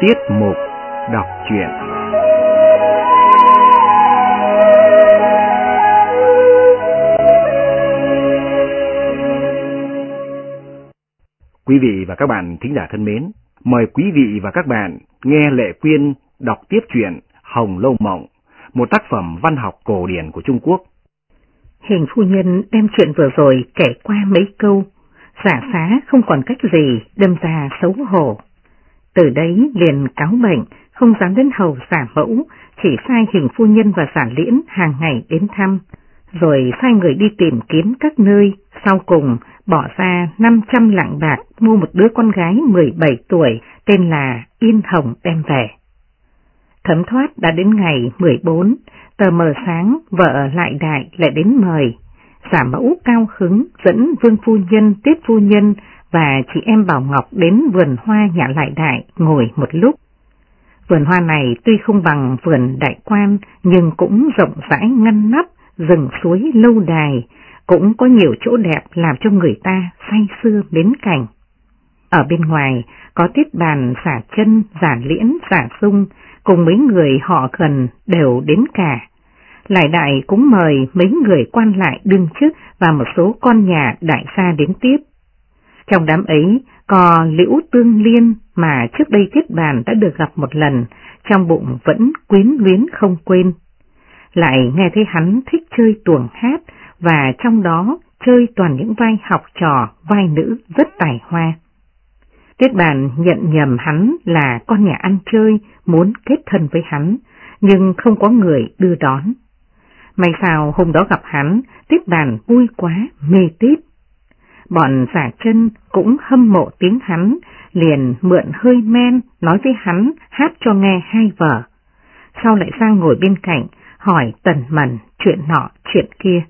Tiết mục đọc truyện Quý vị và các bạn thính giả thân mến, mời quý vị và các bạn nghe Lệ Quyên đọc tiếp truyện Hồng Lâu Mộng, một tác phẩm văn học cổ điển của Trung Quốc. Hình phu nhân đem chuyện vừa rồi kể qua mấy câu, giả phá không còn cách gì đâm ra xấu hổ. Từ đấy liền cáo bệnh, không dám đến hầu giả mẫu, chỉ sai hình phu nhân và giả liễn hàng ngày đến thăm, rồi sai người đi tìm kiếm các nơi, sau cùng bỏ ra 500 lạng bạc mua một đứa con gái 17 tuổi tên là Yên Hồng đem về. Thấm thoát đã đến ngày 14, tờ mờ sáng vợ lại đại lại đến mời. Giả mẫu cao hứng dẫn vương phu nhân tiếp phu nhân và chị em Bảo Ngọc đến vườn hoa nhà lại đại ngồi một lúc. Vườn hoa này tuy không bằng vườn đại quan nhưng cũng rộng rãi ngăn nắp, rừng suối lâu đài, cũng có nhiều chỗ đẹp làm cho người ta say sưa đến cảnh. Ở bên ngoài có tiết bàn giả chân, giả liễn, giả sung, cùng mấy người họ gần đều đến cả. Lại đại cũng mời mấy người quan lại đương chức và một số con nhà đại gia đến tiếp. Trong đám ấy có liễu tương liên mà trước đây thiết bàn đã được gặp một lần, trong bụng vẫn quyến luyến không quên. Lại nghe thấy hắn thích chơi tuồng hát và trong đó chơi toàn những vai học trò, vai nữ rất tài hoa. Tiết bàn nhận nhầm hắn là con nhà ăn chơi muốn kết thân với hắn, nhưng không có người đưa đón. May sao hôm đó gặp hắn, Tiết bàn vui quá, mê tít. Bọn giả chân cũng hâm mộ tiếng hắn, liền mượn hơi men nói với hắn hát cho nghe hai vở. Sau lại sang ngồi bên cạnh, hỏi tần mẩn chuyện nọ chuyện kia.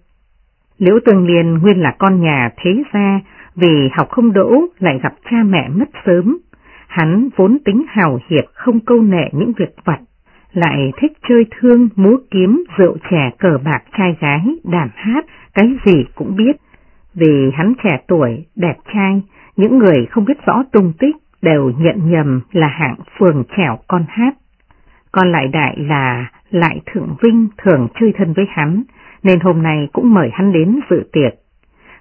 Liễu tường Liên nguyên là con nhà thế gia, vì học không đỗ lại gặp cha mẹ mất sớm. Hắn vốn tính hào hiệp không câu nệ những việc vật, lại thích chơi thương, múa kiếm, rượu chè, cờ bạc, trai gái, đàn hát, cái gì cũng biết. Vì hắn trẻ tuổi, đẹp trai, những người không biết rõ tung tích đều nhận nhầm là hạng phường trẻo con hát. Còn lại đại là lại thượng vinh thường chơi thân với hắn, nên hôm nay cũng mời hắn đến dự tiệc.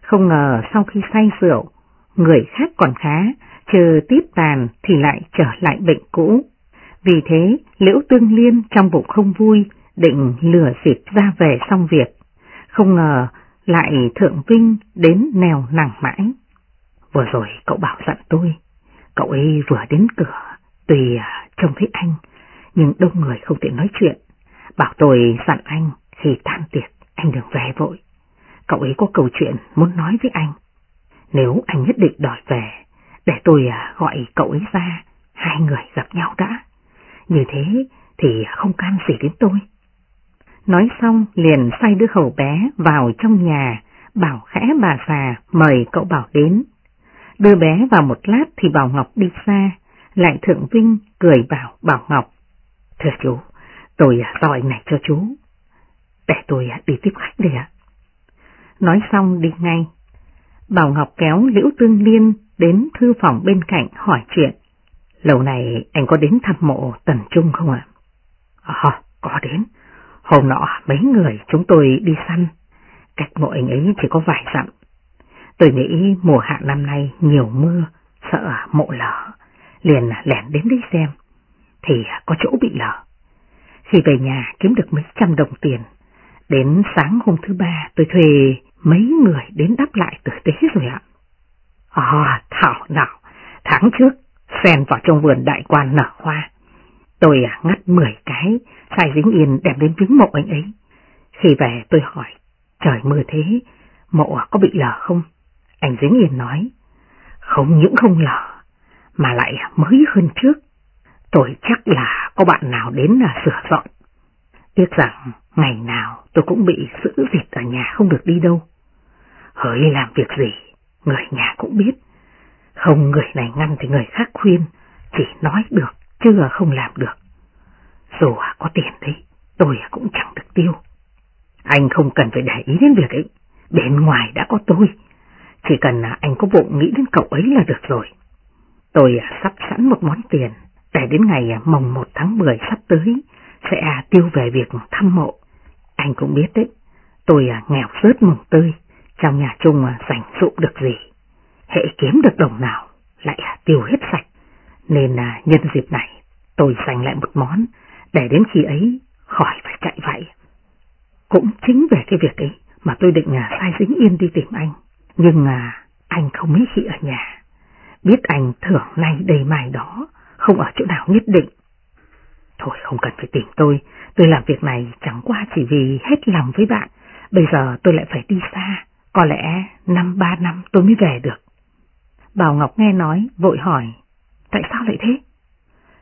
Không ngờ sau khi say rượu, người khác còn khá, chờ tiếp tàn thì lại trở lại bệnh cũ. Vì thế, Liễu Tương Liên trong bụng không vui, định lừa dịp ra về xong việc. Không ngờ lại Thượng Vinh đến nèo nàng mãi. Vừa rồi cậu bảo dặn tôi, cậu ấy vừa đến cửa, tùy à, trông thấy anh, nhưng đông người không tiện nói chuyện. Bảo tôi dặn anh khi tan tiệc, anh đừng về vội. Cậu ấy có câu chuyện muốn nói với anh. Nếu anh nhất định đòi về, để tôi à, gọi cậu ấy ra, hai người gặp nhau đã. Như thế thì không can gì đến tôi. Nói xong liền sai đứa hầu bé vào trong nhà, bảo khẽ bà già mời cậu Bảo đến. Đưa bé vào một lát thì Bảo Ngọc đi xa, lại Thượng Vinh cười bảo Bảo Ngọc. Thưa chú, tôi à, gọi này cho chú. Để tôi à, đi tiếp khách đây ạ. Nói xong đi ngay. Bảo Ngọc kéo Liễu Tương Liên đến thư phòng bên cạnh hỏi chuyện. Lâu này anh có đến thăm mộ Tần Trung không ạ? À, có đến. Hôm nọ mấy người chúng tôi đi săn. Cách mộ anh ấy chỉ có vài dặm. Tôi nghĩ mùa hạ năm nay nhiều mưa, sợ mộ lở. Liền lẻn đến đi xem. Thì có chỗ bị lở. Khi về nhà kiếm được mấy trăm đồng tiền. Đến sáng hôm thứ ba tôi thuê mấy người đến đắp lại tử tế rồi ạ. À, thảo nào, tháng trước, sen vào trong vườn đại quan nở hoa. Tôi à, ngắt 10 cái, sai dính yên đem đến viếng mộ anh ấy. Khi về tôi hỏi, trời mưa thế, mộ có bị lở không? Anh dính yên nói, không những không lở, mà lại mới hơn trước. Tôi chắc là có bạn nào đến là sửa dọn. Tiếc rằng ngày nào tôi cũng bị giữ dịt ở nhà không được đi đâu. Hỡi làm việc gì, người nhà cũng biết. Không người này ngăn thì người khác khuyên, chỉ nói được, chứ không làm được. Dù à, có tiền đấy, tôi à cũng chẳng được tiêu. Anh không cần phải để ý đến việc ấy, bên ngoài đã có tôi. Chỉ cần à, anh có bụng nghĩ đến cậu ấy là được rồi. Tôi sắp sẵn một món tiền, Để đến ngày mồng 1 tháng 10 sắp tới, sẽ tiêu về việc thăm mộ. Anh cũng biết đấy, tôi nghèo rớt mồng tươi, trong nhà chung rảnh dụng được gì. Hệ kiếm được đồng nào, lại tiêu hết sạch. Nên là nhân dịp này, tôi dành lại một món, để đến khi ấy khỏi phải chạy vậy. Cũng chính về cái việc ấy mà tôi định à, sai dính yên đi tìm anh. Nhưng à, anh không mấy khi ở nhà. Biết anh thưởng nay đây mai đó, không ở chỗ nào nhất định. Thôi không cần phải tìm tôi, tôi làm việc này chẳng qua chỉ vì hết lòng với bạn. Bây giờ tôi lại phải đi xa, có lẽ năm ba năm tôi mới về được. Bảo Ngọc nghe nói, vội hỏi, tại sao lại thế?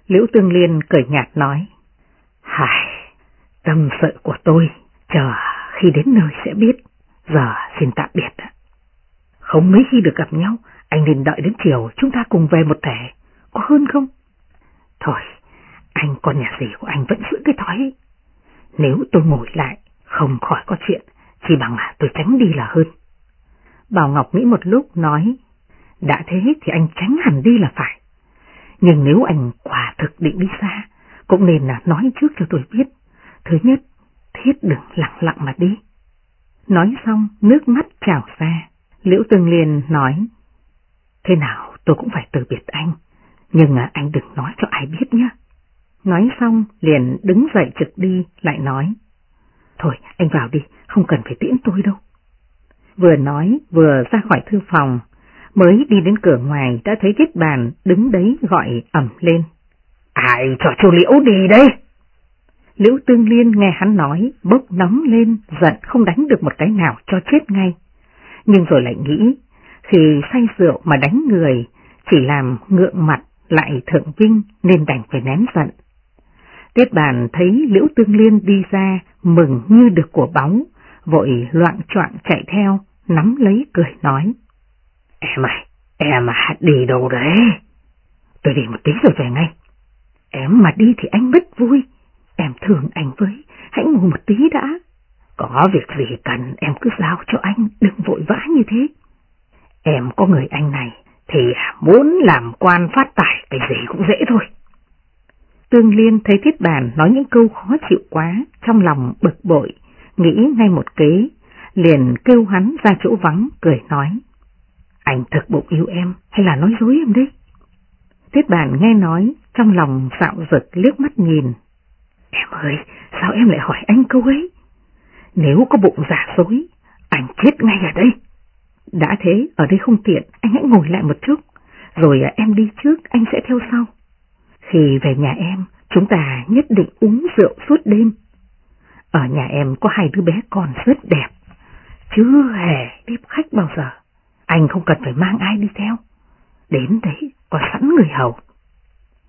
Liễu Tương Liên cười nhạt nói, Hài, tâm sự của tôi, chờ khi đến nơi sẽ biết, giờ xin tạm biệt. Không mấy khi được gặp nhau, anh nên đợi đến chiều chúng ta cùng về một thể, có hơn không? Thôi, anh con nhà gì của anh vẫn giữ cái thói ấy. Nếu tôi ngồi lại, không khỏi có chuyện, chỉ bằng là tôi tránh đi là hơn. Bảo Ngọc nghĩ một lúc nói, đã thế thì anh tránh hẳn đi là phải. Nhưng nếu anh quả thực định đi xa, cũng nên là nói trước cho tôi biết. Thứ nhất, thiết đừng lặng lặng mà đi. Nói xong, nước mắt trào ra. Liễu Tương Liên nói, thế nào tôi cũng phải từ biệt anh, nhưng anh đừng nói cho ai biết nhé. Nói xong liền đứng dậy trực đi, lại nói, thôi anh vào đi, không cần phải tiễn tôi đâu. Vừa nói vừa ra khỏi thư phòng, mới đi đến cửa ngoài đã thấy Tiết Bàn đứng đấy gọi ẩm lên. Ai cho chú Liễu đi đây? Liễu Tương Liên nghe hắn nói, bốc nóng lên, giận không đánh được một cái nào cho chết ngay. Nhưng rồi lại nghĩ, khi say rượu mà đánh người, chỉ làm ngượng mặt lại thượng vinh nên đành phải nén giận. Tiết bàn thấy Liễu Tương Liên đi ra, mừng như được của bóng, vội loạn choạng chạy theo, nắm lấy cười nói. Em ơi, em mà đi đâu đấy? Tôi đi một tí rồi về ngay. Em mà đi thì anh mất vui. Em thương anh với, hãy ngồi một tí đã. Có việc gì cần em cứ giao cho anh, đừng vội vã như thế. Em có người anh này thì muốn làm quan phát tài cái gì cũng dễ thôi. Tương Liên thấy Thiết Bàn nói những câu khó chịu quá, trong lòng bực bội, nghĩ ngay một kế, liền kêu hắn ra chỗ vắng, cười nói. Anh thực bụng yêu em hay là nói dối em đấy? Tiết Bàn nghe nói, trong lòng dạo rực liếc mắt nhìn. Em ơi, sao em lại hỏi anh câu ấy? Nếu có bụng giả dối, anh chết ngay ở đây. Đã thế, ở đây không tiện, anh hãy ngồi lại một chút, rồi à, em đi trước, anh sẽ theo sau. Khi về nhà em, chúng ta nhất định uống rượu suốt đêm. Ở nhà em có hai đứa bé con rất đẹp, chưa hề tiếp khách bao giờ. Anh không cần phải mang ai đi theo. Đến đấy có sẵn người hầu.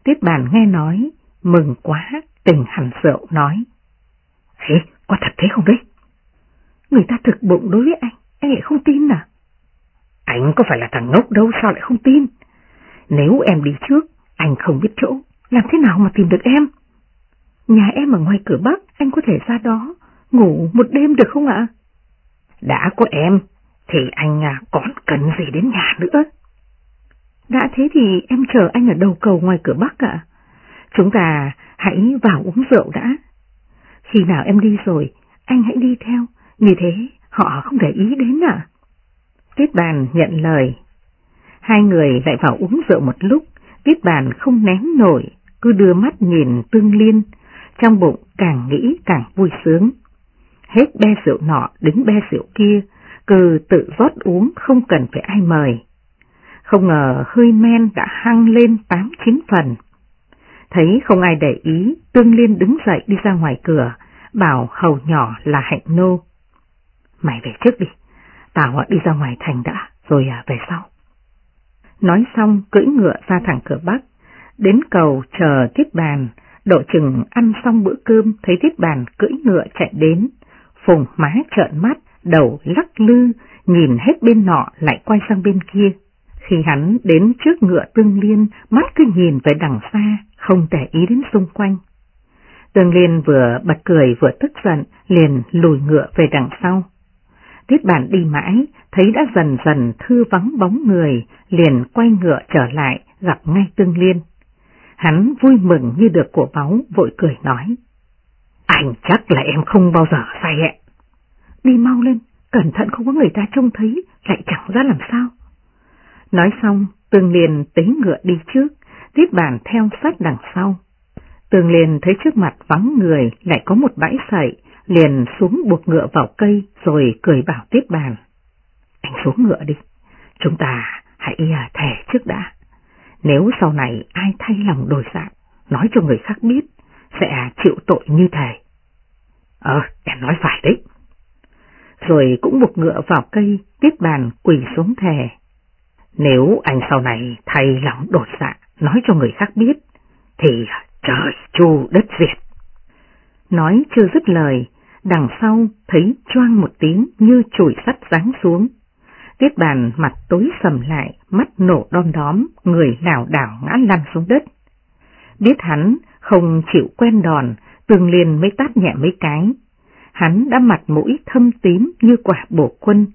Tiết bàn nghe nói, mừng quá, tình hẳn rượu nói. Ê, có thật thế không đấy? Người ta thực bụng đối với anh, anh lại không tin à? Anh có phải là thằng ngốc đâu sao lại không tin? Nếu em đi trước, anh không biết chỗ, làm thế nào mà tìm được em? Nhà em ở ngoài cửa Bắc, anh có thể ra đó, ngủ một đêm được không ạ? Đã có em, thì anh à, còn cần gì đến nhà nữa? Đã thế thì em chờ anh ở đầu cầu ngoài cửa Bắc ạ. Chúng ta hãy vào uống rượu đã. Khi nào em đi rồi, anh hãy đi theo, như thế họ không để ý đến à? Tiết bàn nhận lời. Hai người lại vào uống rượu một lúc, tiết bàn không nén nổi, cứ đưa mắt nhìn tương liên, trong bụng càng nghĩ càng vui sướng. Hết be rượu nọ đến be rượu kia, cứ tự rót uống không cần phải ai mời. Không ngờ hơi men đã hăng lên tám chín phần. Thấy không ai để ý, Tương Liên đứng dậy đi ra ngoài cửa, bảo hầu nhỏ là hạnh nô. Mày về trước đi, tao đi ra ngoài thành đã, rồi à, về sau. Nói xong cưỡi ngựa ra thẳng cửa bắc, đến cầu chờ tiết bàn, độ chừng ăn xong bữa cơm thấy tiết bàn cưỡi ngựa chạy đến, phùng má trợn mắt, đầu lắc lư, nhìn hết bên nọ lại quay sang bên kia. Khi hắn đến trước ngựa tương liên, mắt cứ nhìn về đằng xa, không để ý đến xung quanh. Tương liên vừa bật cười vừa tức giận, liền lùi ngựa về đằng sau. Tiết bản đi mãi, thấy đã dần dần thư vắng bóng người, liền quay ngựa trở lại, gặp ngay tương liên. Hắn vui mừng như được của báu, vội cười nói. Anh chắc là em không bao giờ sai hẹn. Đi mau lên, cẩn thận không có người ta trông thấy, lại chẳng ra làm sao. Nói xong, tường liền tính ngựa đi trước, tiếp bàn theo sát đằng sau. Tường liền thấy trước mặt vắng người lại có một bãi sậy, liền xuống buộc ngựa vào cây rồi cười bảo tiếp bàn. Anh xuống ngựa đi, chúng ta hãy à, thề thẻ trước đã. Nếu sau này ai thay lòng đổi dạng, nói cho người khác biết, sẽ chịu tội như thầy. Ờ, em nói phải đấy. Rồi cũng buộc ngựa vào cây, tiếp bàn quỳ xuống thề. Nếu anh sau này thay lòng đổi dạ, nói cho người khác biết, thì trời chu đất diệt. Nói chưa dứt lời, đằng sau thấy choang một tiếng như chùi sắt giáng xuống. Tiết bàn mặt tối sầm lại, mắt nổ đom đóm, người lảo đảo ngã lăn xuống đất. Biết hắn không chịu quen đòn, tường liền mới tát nhẹ mấy cái. Hắn đã mặt mũi thâm tím như quả bổ quân,